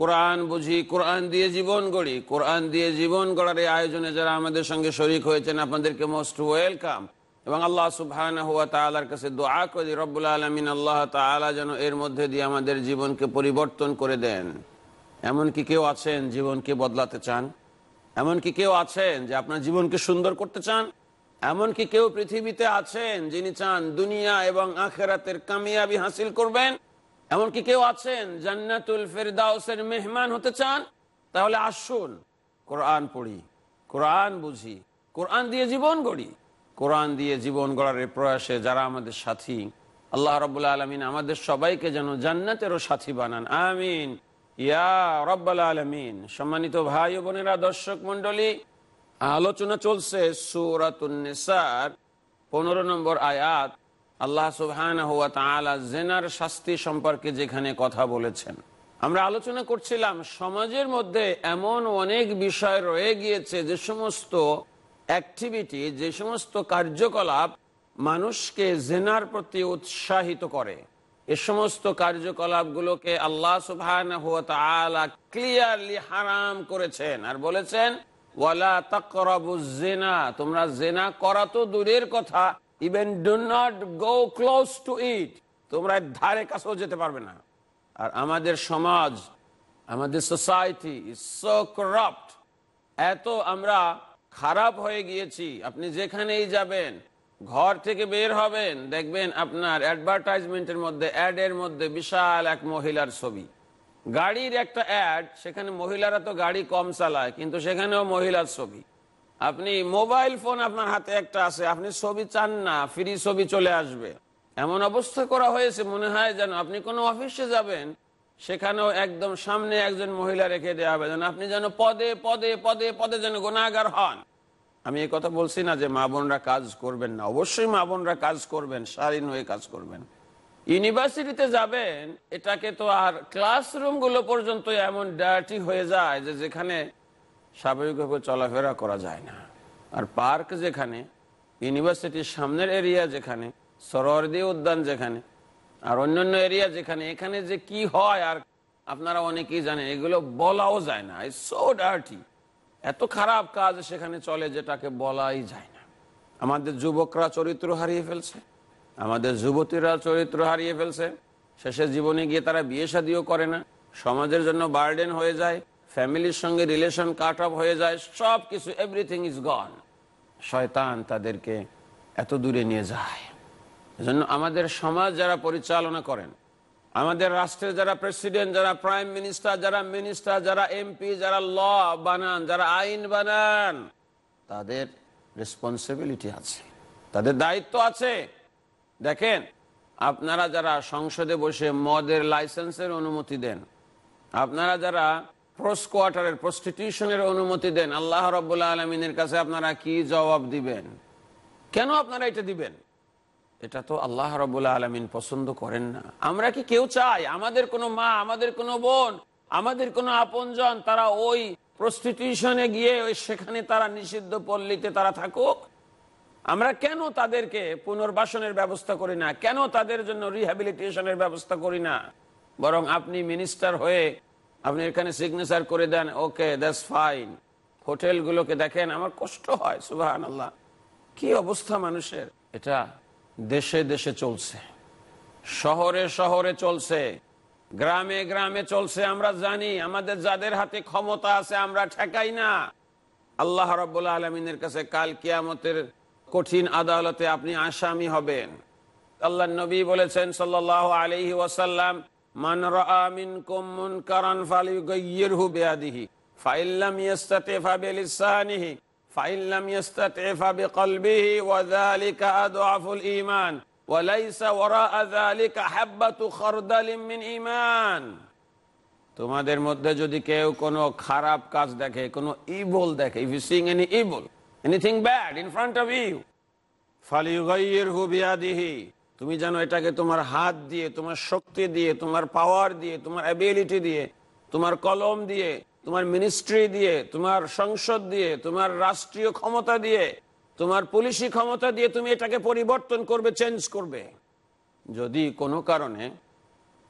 কোরআন বুঝি, কোরআন দিয়ে জীবন গড়ি। কোরআন দিয়ে জীবন গড়ার এই আয়োজনে যারা আমাদের সঙ্গে শরিক হয়েছেন, আপনাদেরকে মোস্ট ওয়েলকাম এবং আল্লাহ সুবহান হুয়া তালার কাছে দোয়া করি, রব্বুল আলমিন আল্লাহ তালা যেন এর মধ্যে দিয়ে আমাদের জীবনকে পরিবর্তন করে দেন। এমন কি কেউ আছেন জীবনকে বদলাতে চান? এমন কি কেউ আছেন যে আপনার জীবনকে সুন্দর করতে চান? এমন কি কেউ পৃথিবীতে আছেন যিনি চান দুনিয়া এবং আখেরাতের কামিয়াবি হাসিল করবেন? এমনকি কেউ আছেন জান্নাতুল ফেরদাউসের মেহমান হতে চান, তাহলে আসুন, কোরআন পড়ি, কোরআন বুঝি, কোরআন দিয়ে জীবন গড়ি। কোরআন দিয়ে জীবন গড়ার প্রয়াসে যারা আমাদের সাথী, আল্লাহ রবুল্লা আলমিন আমাদের সবাইকে যেন জান্নাতেরও সাথী বানান। আমিন। ইয়া রব্বাল আলমিন। সম্মানিত ভাই ও বোনেরা, দর্শক মন্ডলী আলোচনা চলছে সুরাতুন্নেসার পনেরো নম্বর আয়াত। আল্লাহ সুবহান হুয়া তালা জেনার শাস্তি সম্পর্কে যেখানে কথা বলেছেন। আমরা আলোচনা করছিলাম, সমাজের মধ্যে এমন অনেক বিষয় রয়ে গিয়েছে যে সমস্ত অ্যাক্টিভিটি যে সমস্ত কার্যকলাপ মানুষকে জেনার প্রতি উৎসাহিত করে। এ সমস্ত কার্যকলাপগুলোকে আল্লাহ সুবহান হুয়া তালা ক্লিয়ারলি হারাম করেছেন আর বলেছেন, ওয়ালা তাকরাবু জেনা, তোমরা জেনা করা তো দূরের কথা even do not go close to it তোমরা ধারে কাছেও যেতে পারবে না। আর আমাদের সমাজ, আমাদের সোসাইটি ইজ সো করাপ্ট এত আমরা খারাপ হয়ে গিয়েছি। আপনি যেখানেই যাবেন, ঘর থেকে বের হবেন, দেখবেন আপনার অ্যাডভার্টাইজমেন্টের মধ্যে অ্যাডের মধ্যে বিশাল এক মহিলার ছবি। গাড়ির একটা অ্যাড সেখানে মহিলারা তো গাড়ি কম চালায়, কিন্তু সেখানেও মহিলার ছবি। আপনি মোবাইল ফোন আপনার হাতে একটা আছে, আপনি ছবি চান না, ফ্রি ছবি চলে আসবে। এমন অবস্থা করা হয়েছে, মনে হয় যেন আপনি কোনো অফিসে যাবেন, সেখানেও একদম সামনে একজন মহিলা রেখে দেওয়া হবে, যেন আপনি যেন পদে পদে পদে পদে যেন গোনাগার হন। আমি এই কথা বলছি না যে মা বোনরা কাজ করবেন না, অবশ্যই মা বোনরা কাজ করবেন স্বাধীন হয়ে কাজ করবেন। ইউনিভার্সিটিতে যাবেন, এটাকে তো আর ক্লাসরুমগুলো পর্যন্ত এমন ডার্টি হয়ে যায় যে যেখানে স্বাভাবিকভাবে চলাফেরা করা যায় না। আর পার্ক যেখানে, ইউনিভার্সিটির সামনের এরিয়া যেখানে, সরোয়ারদি উদ্যান যেখানে, আর অন্যান্য এরিয়া যেখানে, এখানে যে কি হয় আর আপনারা অনেকেই জানেন, এগুলো বলাও যায় না। সো ডার্টি এত খারাপ কাজ সেখানে চলে যেটাকে বলাই যায় না। আমাদের যুবকরা চরিত্র হারিয়ে ফেলছে। আমাদের যুবতীরা চরিত্র হারিয়ে ফেলছে। শেষের জীবনে গিয়ে তারা বিয়ে শাদিও করে না। সমাজের জন্য বার্ডেন হয়ে যায়। ফ্যামিলির সঙ্গে রিলেশন কাট অফ হয়ে যায় সব কিছু এভরিথিং ইজ গন শয়তান তাদেরকে এত দূরে নিয়ে যায়। এজন্য আমাদের সমাজ যারা পরিচালনা করেন, আমাদের রাষ্ট্রের যারা প্রেসিডেন্ট যারা প্রাইম মিনিস্টার যারা মিনিস্টার যারা এমপি যারা ল বানান, যারা আইন বানান, তাদের রেসপন্সিবিলিটি আছে। তাদের দায়িত্ব আছে। দেখেন, আপনারা যারা সংসদে বসে মদের লাইসেন্সের অনুমতি দেন, আপনারা যারা প্রোস কোয়ার্টারের প্রস্টিটিউশনের অনুমতি দেন। আল্লাহ রব্বুল্লা আলমিনের কাছে আপনারা কি জবাব দিবেন? কেন আপনারা এটা দিবেন? এটা তো আল্লাহ রব্বুল্লা আলমিন পছন্দ করেন না। আমরা কি কেউ চাই? আমাদের কোনো মা, আমাদের কোনো বোন, আমাদের কোনো আপনজন, তারা ওই প্রস্টিটিউশনে গিয়ে ওই সেখানে তারা নিষিদ্ধ পল্লীতে তারা থাকুক? আমরা কেন তাদেরকে পুনর্বাসনের ব্যবস্থা করি না? কেন তাদের জন্য রিহ্যাবিলিটেশনের ব্যবস্থা করি না? বরং আপনি মিনিস্টার হয়ে আপনি এখানে সিগনেচার করে দেন ওকে দ্যাটস ফাইন হোটেলগুলোকে দেখেন, আমার কষ্ট হয় সুবাহান আল্লাহ কি অবস্থা মানুষের? এটা দেশে দেশে চলছে, শহরে শহরে চলছে, গ্রামে গ্রামে চলছে, আমরা জানি, আমাদের যাদের হাতে ক্ষমতা আছে, আমরা ঠেকাই না। আল্লাহ রব্বুল্লা আলমিনের কাছে কাল কিয়ামতের কঠিন আদালতে আপনি আসামি হবেন। আল্লাহ নবী বলেছেন সাল্লাহ আলহি ওয়াসাল্লাম মান মিনকুম মুনকারান ফালিয়ুগাইয়িরহু বিয়াদিহি ফাইল্লাম ইস্তাতিফা বিলিসানিহি ফাইল্লাম ইস্তাতিফা বিকলবিহি, ওয়া যালিকা আদআফুল ঈমান, ওয়া লাইসা ওয়ারাআ যালিকা হাববাতু খারদালিন মিন ঈমান। তোমাদের মধ্যে যদি কেউ কোনো খারাপ কাজ দেখে, কোনো ইবল দেখে if you see any evil anything bad in front of you ফালিউগাইয়িরহু বিয়াদিহি তুমি জানো এটাকে তোমার হাত দিয়ে, তোমার শক্তি দিয়ে, তোমার পাওয়ার দিয়ে, তোমার অ্যাবিলিটি দিয়ে, তোমার কলম দিয়ে, তোমার মিনিস্ট্রি দিয়ে, তোমার সংসদ দিয়ে, তোমার রাষ্ট্রীয় ক্ষমতা দিয়ে, তোমার পুলিশি ক্ষমতা দিয়ে তুমি এটাকে পরিবর্তন করবে চেঞ্জ করবে। যদি কোনো কারণে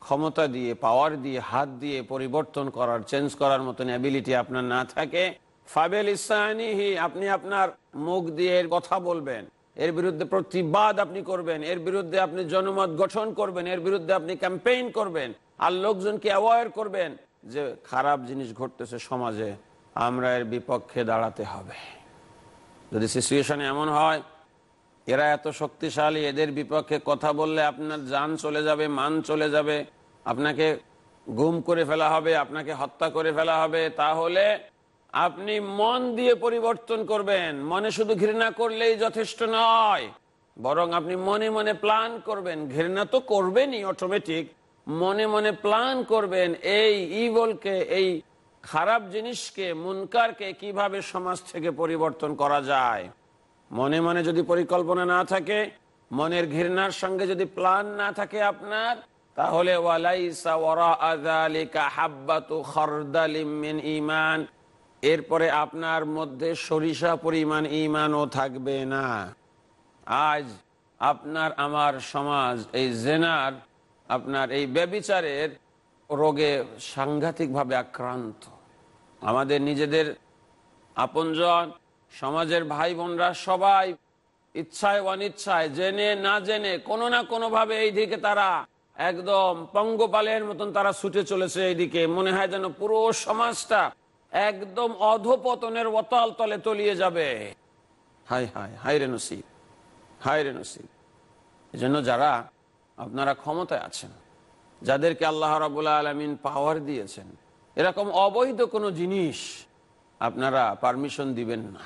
ক্ষমতা দিয়ে পাওয়ার দিয়ে, হাত দিয়ে পরিবর্তন করার চেঞ্জ করার মতন অ্যাবিলিটি আপনার না থাকে, ফাবেল ইসানিহি, আপনি আপনার মুখ দিয়ে কথা বলবেন। এর বিরুদ্ধে প্রতিবাদ আপনি করবেন, এর বিরুদ্ধে আপনি জনমত গঠন করবেন, এর বিরুদ্ধে আপনি ক্যাম্পেইন করবেন, আর লোকজনকে অ্যাওয়ার করবেন যে খারাপ জিনিস ঘটতেছে সমাজে, আমরা এর বিপক্ষে দাঁড়াতে হবে। যদি সিচুয়েশন এমন হয়, এরা এত শক্তিশালী, এদের বিপক্ষে কথা বললে আপনার যান চলে যাবে, মান চলে যাবে, আপনাকে গুম করে ফেলা হবে, আপনাকে হত্যা করে ফেলা হবে, তাহলে আপনি মন দিয়ে পরিবর্তন করবেন। মনে শুধু ঘৃণা করলেই যথেষ্ট নয়। বরং আপনি মনে মনে প্ল্যান করবেন। ঘৃণা তো করবেনই অটোমেটিক মনে মনে প্ল্যান করবেন এই ইবলকে এই খারাপ জিনিসকে, মুনকারকে কীভাবে সমাজ থেকে পরিবর্তন করা যায়। মনে মনে যদি পরিকল্পনা না থাকে, মনের ঘৃণার সঙ্গে যদি প্ল্যান না থাকে আপনার, তাহলে ইমান এরপরে আপনার মধ্যে সরিষা পরিমাণ ইমানও থাকবে না। আজ আপনার, আমার সমাজ, এই জেনার, আপনার এই ব্যবিচারের রোগে সাংঘাতিকভাবে আক্রান্ত। আমাদের নিজেদের আপনজন, সমাজের ভাই বোনরা সবাই ইচ্ছায় অনিচ্ছায়, জেনে না জেনে কোনো না কোনো ভাবে এই দিকে তারা একদম পঙ্গপালের মতন তারা ছুটে চলেছে এইদিকে। মনে হয় যেন পুরো সমাজটা একদম অধপতনের অতাল তলে তলিয়ে যাবে। হাই হাই হাই রে নসিব, হাই রে নসিব। এই জন্য যারা আপনারা ক্ষমতায় আছেন, যাদেরকে আল্লাহ রাবুল্লাহ আলমিন পাওয়ার দিয়েছেন, এরকম অবৈধ কোনো জিনিস আপনারা পারমিশন দিবেন না।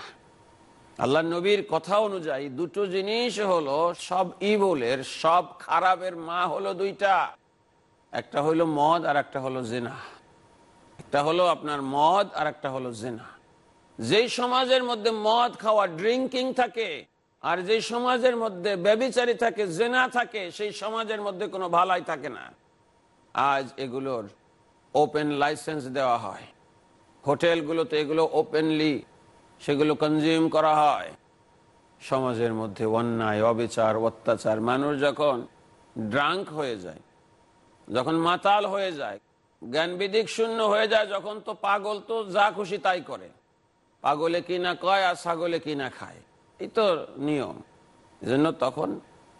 আল্লাহ নবীর কথা অনুযায়ী দুটো জিনিস হলো সব ইবলের সব খারাপের মা হলো দুইটা। একটা হলো মদ আর একটা হলো জেনা। একটা হলো আপনার মদ, আর একটা হলো জেনা। যেই সমাজের মধ্যে মদ খাওয়া ড্রিঙ্কিং থাকে, আর যেই সমাজের মধ্যে ব্যবিচারী থাকে, জেনা থাকে, সেই সমাজের মধ্যে কোনো ভালাই থাকে না। আজ এগুলোর ওপেন লাইসেন্স দেওয়া হয়। হোটেলগুলোতে এগুলো ওপেনলি সেগুলো কনজিউম করা হয়। সমাজের মধ্যে অন্যায়, অবিচার, অত্যাচার, মানুষ যখন ড্রাঙ্ক হয়ে যায়, যখন মাতাল হয়ে যায় জ্ঞান বিদিক শূন্য হয়ে যায়, যখন তো পাগল তো যা খুশি তাই করে। পাগলে কি না কয় আর ছাগলে কি না খায়। এই তো নিয়ম। জন্য তখন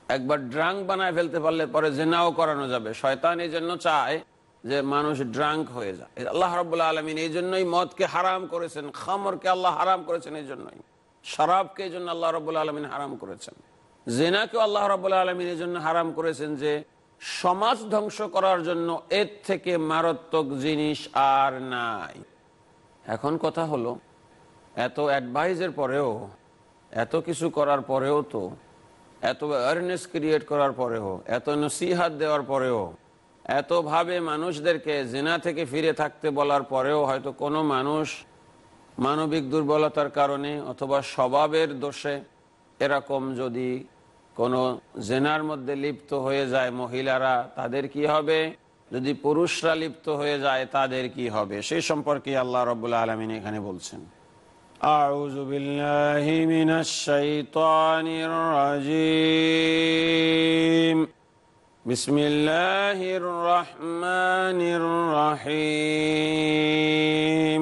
একবার ড্রাঙ্ক বানায় ফেলতে পারলে পরে জেনাও করানো যাবে। শয়তান এই জন্য চায় যে মানুষ ড্রাঙ্ক হয়ে যায়। আল্লাহ রবাহ আলমিন এই জন্যই মদকে হারাম করেছেন, খামরকে আল্লাহ হারাম করেছেন এই জন্যই। শরাবকে এই জন্য আল্লাহ রবাহ আলমিন হারাম করেছেন। জেনাকে আল্লাহ রবাহ আলমিন এই জন্য হারাম করেছেন যে সমাজ ধ্বংস করার জন্য এর থেকে মারাত্মক জিনিস আর নাই। এখন কথা হলো, এত অ্যাডভাইজের পরেও, এত কিছু করার পরেও তো, এত অ্যাওয়ারনেস ক্রিয়েট করার পরেও, এত নসিহাত দেওয়ার পরেও এতভাবে মানুষদেরকে জেনা থেকে ফিরে থাকতে বলার পরেও হয়তো কোনো মানুষ মানবিক দুর্বলতার কারণে অথবা স্বভাবের দোষে এরকম যদি কোনো জেনার মধ্যে লিপ্ত হয়ে যায় মহিলারা তাদের কি হবে যদি পুরুষরা লিপ্ত হয়ে যায় তাদের কি হবে সেই সম্পর্কে আল্লাহ রবুল্লা আলমিন এখানে বলছেন أعوذ بالله من الشيطان الرجيم بسم الله الرحمن الرحيم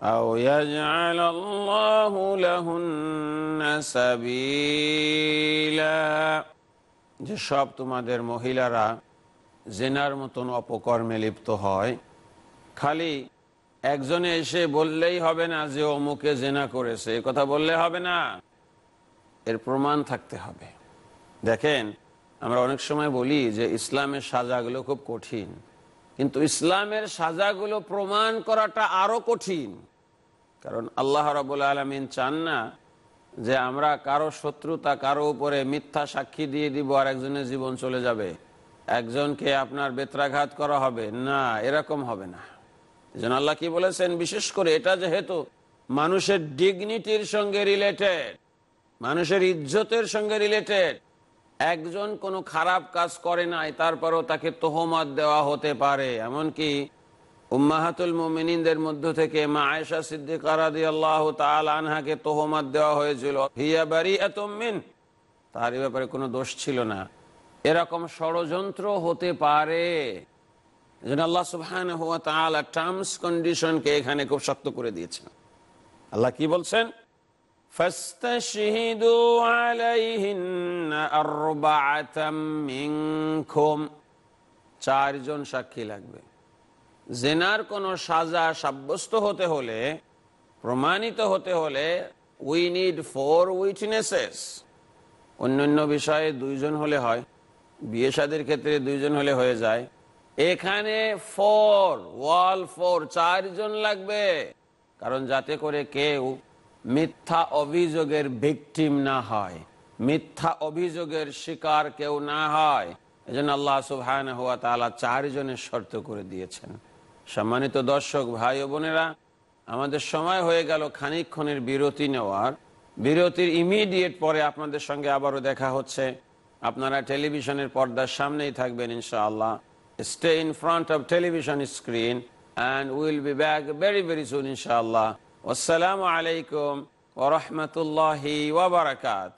أو يجعل الله لهن سبيلا যে সব তোমাদের মহিলারা জেনার মতন অপকর্মে লিপ্ত হয় খালি একজনে এসে বললেই হবে না যে অমুকে জেনা করেছে এ কথা বললে হবে না এর প্রমাণ থাকতে হবে দেখেন আমরা অনেক সময় বলি যে ইসলামের সাজাগুলো খুব কঠিন কিন্তু ইসলামের সাজাগুলো প্রমাণ করাটা আরো কঠিন কারণ আল্লাহ রাবুল আলমিন চান না যে আমরা কারও শত্রুতা কারও উপরে মিথ্যা সাক্ষী দিয়ে দিব আর একজনের জীবন চলে যাবে। একজনকে আপনার বেত্রাঘাত করা হবে। না, এরকম হবে না। যেন আল্লাহ কি বলেছেন? বিশেষ করে এটা যেহেতু মানুষের ডিগনিটির সঙ্গে রিলেটেড মানুষের ইজ্জতের সঙ্গে রিলেটেড একজন কোনো খারাপ কাজ করে নাই, তারপরও তাকে তোহমাত দেওয়া হতে পারে। এমনকি উম্মাহাতুল মুমিনিনদের মধ্য থেকে মা আয়েশা সিদ্দিকা রাদিয়াল্লাহু তাআলা আনহাকে তোহমত দেওয়া হয়েছিল হিয়া বারিআতুম মিন তার এ ব্যাপারে কোনো দোষ ছিল না এরকম ষড়যন্ত্র হতে পারে এজন্য আল্লাহ সুবহানাহু ওয়া তাআলা টার্মস কন্ডিশনকে এখানে খুব শক্ত করে দিয়েছেন আল্লাহ কি বলছেন فاستشهدوا عليهن أربعة منكم চারজন সাক্ষী লাগবে জেনার কোন সাজা সাব্যস্ত হতে হলে, প্রমাণিত হতে হলে উই নিড ফোর উইটনেসেস অন্যান্য বিষয়ে দুইজন হলে হয়, বিয়ে শাদের ক্ষেত্রে দুইজন হলে হয়ে যায়। এখানে ফোর ওয়াল ফোর চারজন লাগবে। কারণ যাতে করে কেউ মিথ্যা অভিযোগের ভিকটিম না হয়, মিথ্যা অভিযোগের শিকার কেউ না হয়। এজন্য আল্লাহ সুবহান হুয়া তালা চারজনের শর্ত করে দিয়েছেন। সম্মানিত দর্শক ভাই ও বোনেরা, আমাদের সময় হয়ে গেল খানিকক্ষণের বিরতি নেওয়ার। বিরতির ইমিডিয়েট পরে আপনাদের সঙ্গে আবারও দেখা হচ্ছে। আপনারা টেলিভিশনের পর্দার সামনেই থাকবেন ইনশাআল্লাহ। Stay in front of television screen and will be back very very soon ইনশাআল্লাহ। আসসালামু আলাইকুম ওরহমতুল্লাহি ওবরাকাত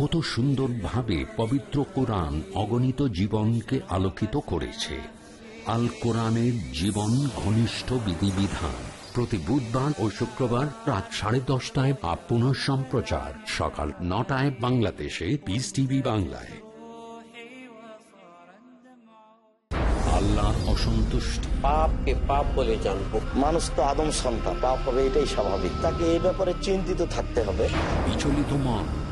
কত সুন্দরভাবে পবিত্র কোরআন অগণিত জীবনকে আলোকিত করেছে। আল কোরআনের জীবন ঘনিষ্ঠ বিধিবিধান। প্রতি বুধবার ও শুক্রবার রাত সাড়ে দশটায় বা পুনঃ সম্প্রচার। সকাল নটায় বাংলাদেশে পিস টিভি বাংলায়। আল্লাহ অসন্তুষ্টি। পাপকে পাপ বলে জানব। মানুষ তো আদম সন্তান পাপ হবে এটাই স্বাভাবিক। তাকে এই ব্যাপারে চিন্তিত থাকতে হবে। বিচলিত মন।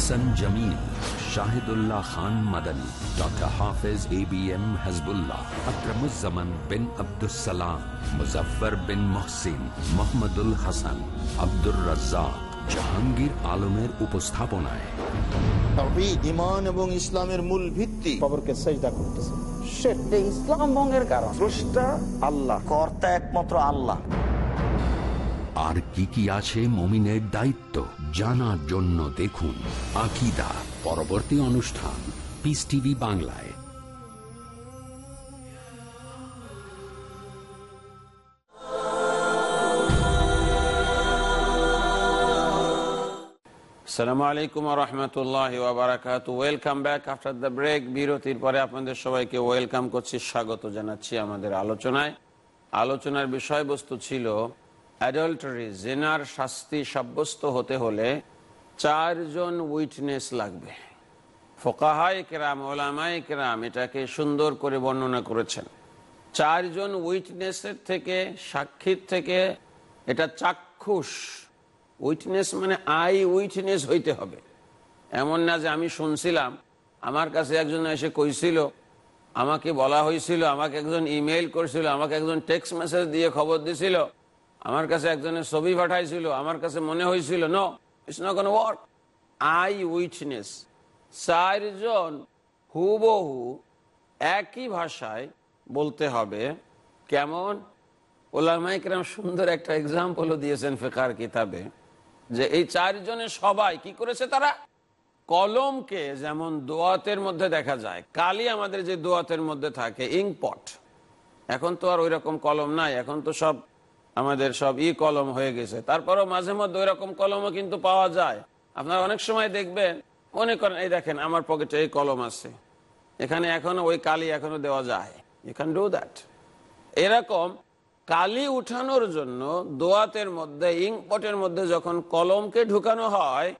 Hasan Jamil Shahidullah Khan Madani doctor Hafez A B M Hizbullah bin Abdussalam Muzaffar bin Mohsin Mohammadul Hasan Abdur Razzak Jahangir আলমের উপস্থাপনায়। ইমান এবং ইসলামের মূল ভিত্তি। খবরকে সেজদা করতেছে। সেটা ইসলাম ভঙ্গের কারণ। স্রষ্টা আল্লাহ কর্তা একমাত্র আল্লাহ। আর কি কি আছে মমিনের দায়িত্ব জানার জন্য দেখুন আকিদা পরবর্তী অনুষ্ঠান পিস টিভি বাংলায়। আসসালামু আলাইকুম রহমতুল্লাহ ওবরাকাত welcome back after the break বিরতির পরে আপনাদের সবাইকে ওয়েলকাম করছি, স্বাগত জানাচ্ছি আমাদের আলোচনায়। আলোচনার বিষয়বস্তু ছিল অ্যাডাল্টারি, জেনার শাস্তি সাব্যস্ত হতে হলে চারজন উইটনেস লাগবে। ফোকাহাই কেরাম, ওলামাই কেরাম এটাকে সুন্দর করে বর্ণনা করেছেন। চারজন উইটনেসের থেকে, সাক্ষীর থেকে এটা চাক্ষুষ। উইটনেস মানে আই উইটনেস হইতে হবে। এমন না যে আমি শুনছিলাম, আমার কাছে একজন এসে কইছিল, আমাকে বলা হয়েছিল আমাকে একজন ইমেইল করছিল, আমাকে একজন টেক্সট মেসেজ দিয়ে খবর দিছিল আমার কাছে একজনের ছবি পাঠাইছিল, আমার কাছে মনে হয়েছিল নো ইটস নট কোন ওয়ার্ক আই উইটনেস চারজন হুবহু একই ভাষায় বলতে হবে। কেমন? ওলামাইকরাম সুন্দর একটা এক্সাম্পলও দিয়েছেন ফেকার কিতাবে, যে এই চারজনের সবাই কি করেছে তারা? কলমকে যেমন দোয়াতের মধ্যে দেখা যায় কালি আমাদের যে দোয়াতের মধ্যে থাকে ইংপট এখন তো আর ওই রকম কলম নাই, এখন তো সব আমাদের সব ই কলম হয়ে গেছে। তারপরও মাঝে মধ্যে ওই রকম কলমও কিন্তু পাওয়া যায়। আপনারা অনেক সময় দেখবেন, মনে করেন, এই দেখেন, আমার পকেটে এই কলম আছে। এখানে এখনও ওই কালি এখনও দেওয়া যায়। ইউ ক্যান ডু দ্যাট এরকম কালি উঠানোর জন্য দোয়াতের মধ্যে, ইংপটের মধ্যে যখন কলমকে ঢুকানো হয়,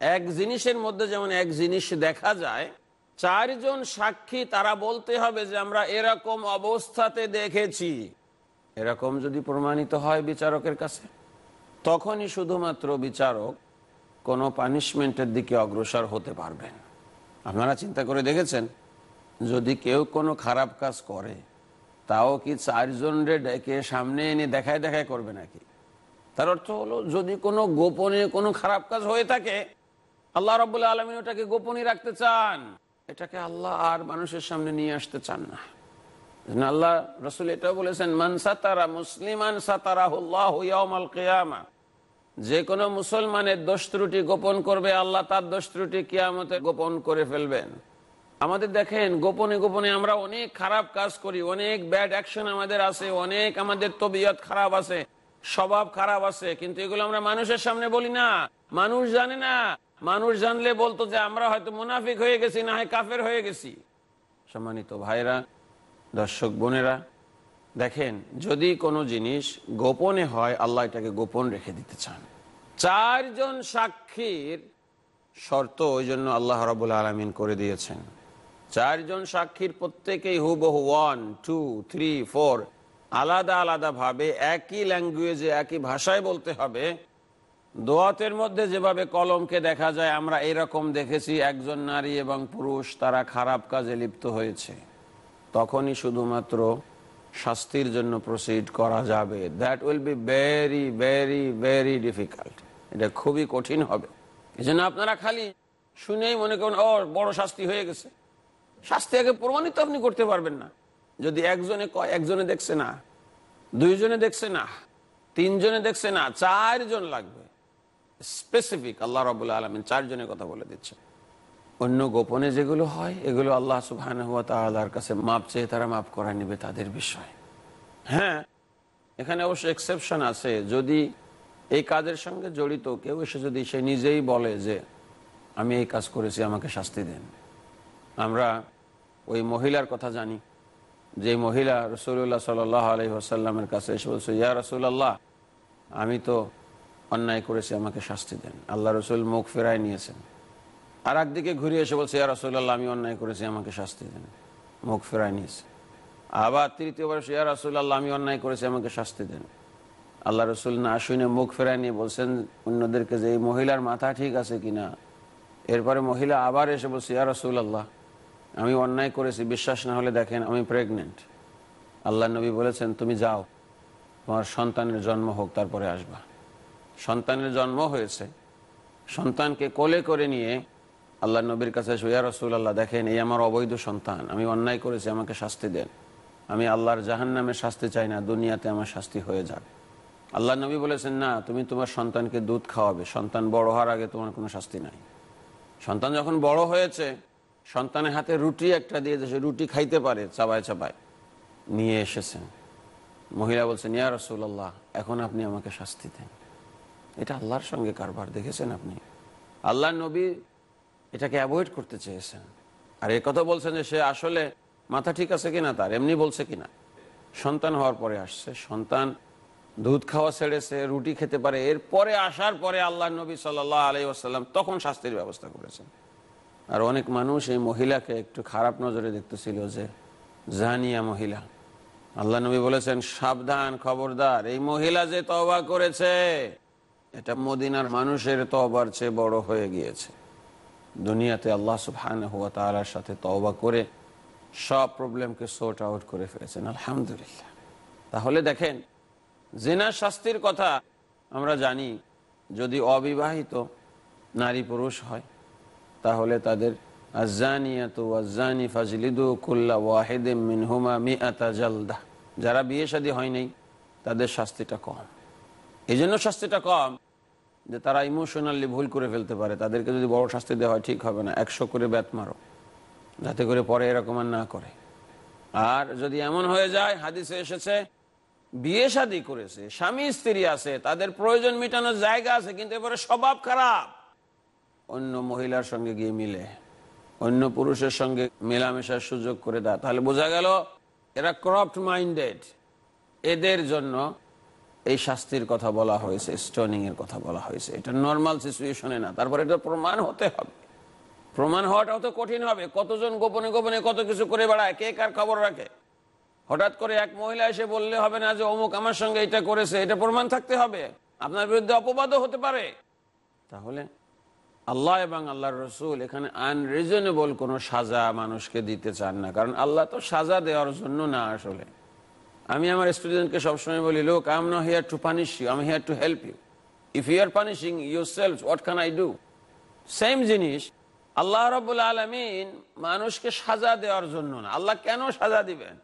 এক জিনিসের মধ্যে যেমন এক জিনিস দেখা যায়, চারজন সাক্ষী তারা বলতে হবে যে আমরা এরকম অবস্থাতে দেখেছি। এরকম যদি প্রমাণিত হয় বিচারকের কাছে, তখনই শুধুমাত্র বিচারক কোনো পানিশমেন্টের দিকে অগ্রসর হতে পারবেন। আপনারা চিন্তা করে দেখেছেন? যদি কেউ কোনো খারাপ কাজ করে, তাও কি চারজনরে ডেকে সামনে এনে দেখায় দেখায় করবে নাকি? তার অর্থ হলো, যদি কোনো গোপনে কোনো খারাপ কাজ হয়ে থাকে, আল্লাহ রবুল্লা আলমিন ওটাকে গোপনে রাখতে চান। এটাকে আল্লাহ আর মানুষের সামনে নিয়ে আসতে চান না। আল্লাহ রসুল এটাও বলেছেন, মান সাতারা মুসলিমান কেয়ামা। যে কোনো মুসলমানের দোষ ত্রুটি গোপন করবে, আল্লাহ তার দোষ ত্রুটি কিয়ামতে গোপন করে ফেলবেন। আমাদের দেখেন, গোপনে গোপনে আমরা অনেক খারাপ কাজ করি, অনেক ব্যাড অ্যাকশন আমাদের আছে অনেক আমাদের তবিয়ত খারাপ আছে স্বভাব খারাপ আছে কিন্তু এগুলো আমরা মানুষের সামনে বলি না। মানুষ জানে না। মানুষ জানলে বলতো যে, আমরা হয়তো মুনাফিক হয়ে গেছি, না হয় কাফের হয়ে গেছি। সম্মানিত ভাইরা দর্শক বোনেরা, দেখেন, যদি কোনো জিনিস গোপনে হয়, আল্লাহ এটাকে গোপন রেখে দিতে চান। চারজন সাক্ষীর শর্ত ওই জন্য আল্লাহ রবুল আলমিন করে দিয়েছেন। চারজন সাক্ষীর প্রত্যেকেই হুবহু ওয়ান টু থ্রি ফোর আলাদা আলাদা ভাবে একই ল্যাঙ্গুয়েজে একই ভাষায় বলতে হবে। দোয়াতের মধ্যে যেভাবে কলমকে দেখা যায়, আমরা এরকম দেখেছি, একজন নারী এবং পুরুষ, তারা খারাপ কাজে লিপ্ত হয়েছে। তখনই শুধুমাত্র শাস্তির জন্য প্রসিড করা যাবে। That will be very very very difficult এটা খুবই কঠিন হবে। এই জন্য আপনারা খালি শুনেই মনে করুন ও বড় শাস্তি হয়ে গেছে। শাস্তি আগে প্রমাণিত আপনি করতে পারবেন না। যদি একজনে কয়, একজনে দেখছে না। দুইজনে দেখছে না। তিনজনে দেখছে না। চারজন লাগবে। স্পেসিফিক আল্লাহ রবুল্লা আলমিন চারজনের কথা বলে দিচ্ছে অন্য গোপনে যেগুলো হয়, এগুলো আল্লাহ সুবহান তাল্লাহর কাছে মাপ চেয়ে তারা মাপ করা নিবে তাদের বিষয়। হ্যাঁ এখানে অবশ্য এক্সেপশন আছে। যদি এই কাজের সঙ্গে জড়িত কেউ এসে যদি সে নিজেই বলে যে, আমি এই কাজ করেছি, আমাকে শাস্তি দেন। আমরা ওই মহিলার কথা জানি। যে মহিলা রসুল্লাহ সাল আলহি আসাল্লামের কাছে এসে বলছে, ইয়া রসুল্লাহ আমি তো অন্যায় করেছি, আমাকে শাস্তি দেন। আল্লাহ রসুল মুখ ফেরায় নিয়েছেন। আর একদিকে ঘুরে এসে বলছে, ইয়া রসুল্লাহ আমি অন্যায় করেছি, আমাকে শাস্তি দেন। মুখ ফেরায় নিয়েছে। আবার তৃতীয়বার ইয়া রসুল্লাহ আমি অন্যায় করেছি, আমাকে শাস্তি দেন। আল্লাহ রসুল না শুনে মুখ ফেরায় নিয়ে বলছেন, অন্যদেরকে যে এই মহিলার মাথা ঠিক আছে কিনা? এরপরে মহিলা আবার এসে বলছে, ইয়া রসুল্লাহ আমি অন্যায় করেছি, বিশ্বাস না হলে দেখেন, আমি প্রেগনেন্ট আল্লাহ নবী বলেছেন, তুমি যাও, তোমার সন্তানের জন্ম হোক, তারপরে আসবা। সন্তানের জন্ম হয়েছে। সন্তানকে কোলে করে নিয়ে আল্লাহ নবীর কাছে সুয়া রসুল আল্লাহ দেখেন, এই আমার অবৈধ সন্তান, আমি অন্যায় করেছি, আমাকে শাস্তি দেন। আমি আল্লাহর জাহান নামে শাস্তি চাই না, দুনিয়াতে আমার শাস্তি হয়ে যাবে। আল্লাহ নবী বলেছেন, না, তুমি তোমার সন্তানকে দুধ খাওয়াবে। সন্তান বড় হওয়ার আগে তোমার কোনো শাস্তি নাই। সন্তান যখন বড় হয়েছে, সন্তানের হাতে রুটি একটা দিয়ে সে রুটি খাইতে পারে, চাবায় চাবায়। নিয়ে এসেছেন। মহিলা বলছেন, ইয়া রসুল্লাহ এখন আপনি আমাকে শাস্তি দেন। এটা আল্লাহর সঙ্গে কারবার, দেখেছেন আপনি? আল্লাহ নবী এটাকে অ্যাভয়েড করতে চেয়েছেন। আর এ কথা বলছেন যে সে আসলে মাথা ঠিক আছে কিনা তার, এমনি বলছে কিনা। সন্তান হওয়ার পরে আসছে। সন্তান দুধ খাওয়া ছেড়েছে রুটি খেতে পারে। এরপরে আসার পরে আল্লাহ নবী সাল্লাহ আলাই আসাল্লাম তখন শাস্তির ব্যবস্থা করেছেন। আর অনেক মানুষ এই মহিলাকে একটু খারাপ নজরে দেখতেছিল যে, জানিয়া মহিলা, আল্লাহ নবী বলেছেন, সাবধান, খবরদার, এই মহিলা যে তবা করেছে, এটা মদিনার মানুষের তবার চেয়ে বড় হয়ে গিয়েছে। দুনিয়াতে আল্লাহ সুবহান হুয়া তালার সাথে তওবা করে সব প্রবলেমকে সোর্ট আউট করে ফেলেছেন, আলহামদুলিল্লাহ। তাহলে দেখেন, জেনা শাস্তির কথা আমরা জানি, যদি অবিবাহিত নারী পুরুষ হয়, তাহলে তাদের যারা বিয়ে শাদী হয় নাই, তাদের শাস্তিটা কম। এই জন্য শাস্তিটা কম। যে তারা ইমোশনালি ভুল করে ফেলতে পারে। তাদেরকে যদি বড় শাস্তি দেওয়া হয়, ঠিক হবে না। একশো করে ব্যাত মারো। যাতে করে পরে এরকম আর না করে। আর যদি এমন হয়ে যায়, হাদিসে এসেছে, বিয়ে শাদী করেছে, স্বামী, স্ত্রী আছে, তাদের প্রয়োজন মেটানোর জায়গা আছে, কিন্তু এবারে স্বভাব খারাপ। অন্য মহিলার সঙ্গে গিয়ে মিলে, অন্য পুরুষের সঙ্গে মেলামেশার সুযোগ করে দেয় তাহলে বোঝা গেল, এরা ক্রপ্ট মাইন্ডেড এদের জন্য এই শাস্তির কথা বলা হয়েছে স্টোনিং এর কথা বলা হয়েছে। এটা নর্মাল সিচুয়েশনে না, তারপর এটা প্রমাণ হতে হবে। প্রমাণ হওয়াটাও তো কঠিন হবে। কতজন গোপনে গোপনে কত কিছু করে বেড়ায়, কে কার খবর রাখে? হঠাৎ করে এক মহিলা এসে বললে হবে না যে অমুক আমার সঙ্গে এটা করেছে, এটা প্রমাণ থাকতে হবে। আপনার বিরুদ্ধে অপবাদও হতে পারে। তাহলে আল্লাহ এবং আল্লাহর রসুল এখানে আনরিজনেবল কোনো সাজা মানুষকে দিতে চান না। কারণ আল্লাহ তো সাজা দেওয়ার জন্য না আসলে। আমি আমার স্টুডেন্টকে সবসময় বলি look I am not here to punish you I'm here to help you if you are punishing yourself what can I do same জিনিস, আল্লাহ রবুল আলমিন মানুষকে সাজা দেওয়ার জন্য না। আল্লাহ কেন সাজা দিবেন?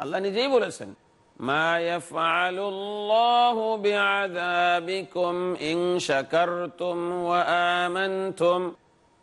আল্লাহ নিজেই বলেছেন, মা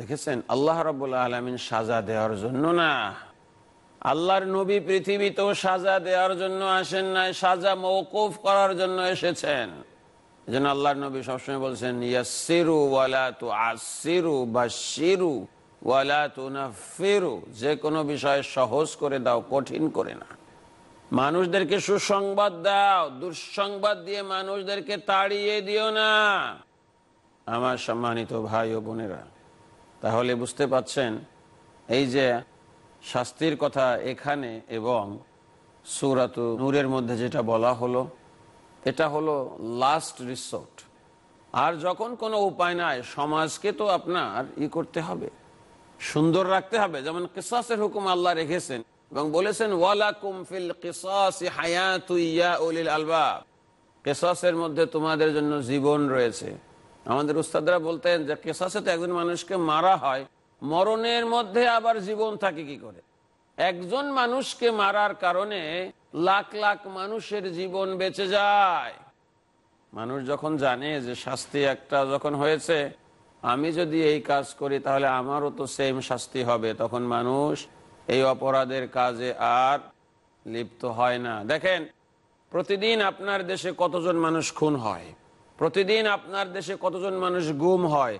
দেখেছেন? আল্লাহ রবুল্লা আলমিন সাজা দেওয়ার জন্য না? আল্লাহর নবী পৃথিবীতেও সাজা দেওয়ার জন্য আসেন নাই, সাজা মৌকুফ করার জন্য এসেছেন। জন্য আল্লাহর নবী সবসময় বলছেন ইয়াসিরু ওয়ালা তু আসিরু বা শিরু ওয়ালা তুনাফিরু যে কোনো বিষয় সহজ করে দাও, কঠিন করে না। মানুষদেরকে সুসংবাদ দাও, দুঃসংবাদ দিয়ে মানুষদেরকে তাড়িয়ে দিও না। আমার সম্মানিত ভাই ও বোনেরা তাহলে বুঝতে পাচ্ছেন, এই যে শাস্তির কথা এখানে এবং সুরাত নূরের মধ্যে যেটা বলা হলো, এটা হলো লাস্ট রিসোর্ট আর যখন কোনো উপায় নাই, সমাজকে তো আপনার ই করতে হবে, সুন্দর রাখতে হবে। যেমন কিসাসের হুকুম আল্লাহ রেখেছেন এবং বলেছেন, ওয়ালাকুম ফিল কেসাসের মধ্যে তোমাদের জন্য জীবন রয়েছে। আমাদের উস্তাদরা বলতেন যে কেসাসে তো একজন মানুষকে মারা হয়, মরণের মধ্যে আবার জীবন থাকে কি করে? একজন মানুষকে মারার কারণে লাখ লাখ মানুষের জীবন বেঁচে যায়। মানুষ যখন জানে যে শাস্তি একটা যখন হয়েছে, আমি যদি এই কাজ করি তাহলে আমারও তো সেম শাস্তি হবে। তখন মানুষ এই অপরাধের কাজে আর লিপ্ত হয় না। দেখেন, প্রতিদিন আপনার দেশে কতজন মানুষ খুন হয়? প্রতিদিন আপনার দেশে কতজন মানুষ গুম হয়?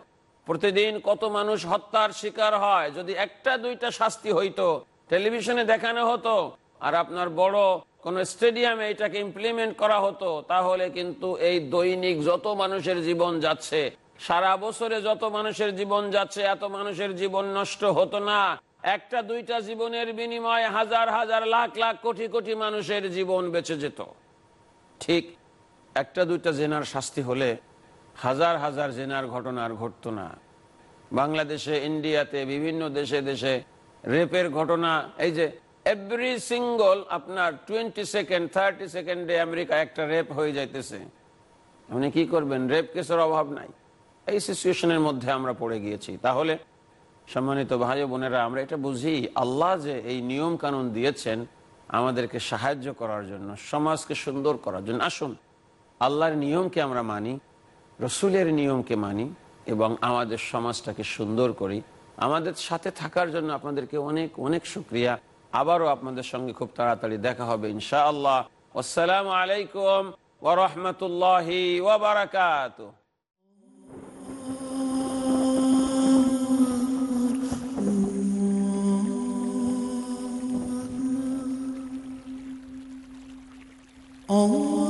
প্রতিদিন কত মানুষ হত্যার শিকার হয়? যদি একটা, দুইটা শাস্তি হইতো, টেলিভিশনে দেখানো হতো, আর আপনার বড় কোন স্টেডিয়ামে এটাকে ইমপ্লিমেন্ট করা হতো, তাহলে কিন্তু এই দৈনিক যত মানুষের জীবন যাচ্ছে, সারা বছরে যত মানুষের জীবন যাচ্ছে, এত মানুষের জীবন নষ্ট হতো না। একটা, দুইটা জীবনের বিনিময়ে হাজার হাজার, লাখ লাখ, কোটি কোটি মানুষের জীবন বেঁচে যেত। ঠিক একটা দুইটা জেনার শাস্তি হলে হাজার হাজার জেনার ঘটনা আর ঘটতো না। বাংলাদেশে, ইন্ডিয়াতে, বিভিন্ন দেশে দেশে রেপের ঘটনা। এই যে এভরি সিঙ্গল আপনার টোয়েন্টি সেকেন্ড থার্টি সেকেন্ডে আমেরিকা একটা রেপ হয়ে যাইতেছে। আপনি কি করবেন? রেপ কেসের অভাব নাই। এই সিচুয়েশনের মধ্যে আমরা পড়ে গিয়েছি। তাহলে সম্মানিত ভাই বোনেরা, আমরা এটা বুঝি, আল্লাহ যে এই নিয়ম কানুন দিয়েছেন আমাদেরকে সাহায্য করার জন্য, সমাজকে সুন্দর করার জন্য। আসুন আল্লাহর নিয়মকে আমরা মানি, রসুলের নিয়মকে মানি এবং আমাদের সমাজটাকে সুন্দর করি। আমাদের সাথে থাকার জন্য আপনাদেরকে অনেক অনেক শুক্রিয়া। আবারও আপনাদের সঙ্গে খুব তাড়াতাড়ি দেখা হবে ইনশা আল্লাহ আসসালাম আলাইকুম ওরহমতুল্লাহ ওবরাকাত Oh.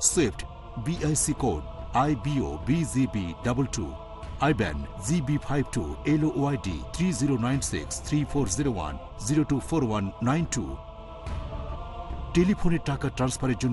swift BIC code I BO BGB double two IBAN GB five two L YD three zero nine six three four zero one zero two four one nine two টেলিফোনে টাকা ট্রান্সফারের জন্য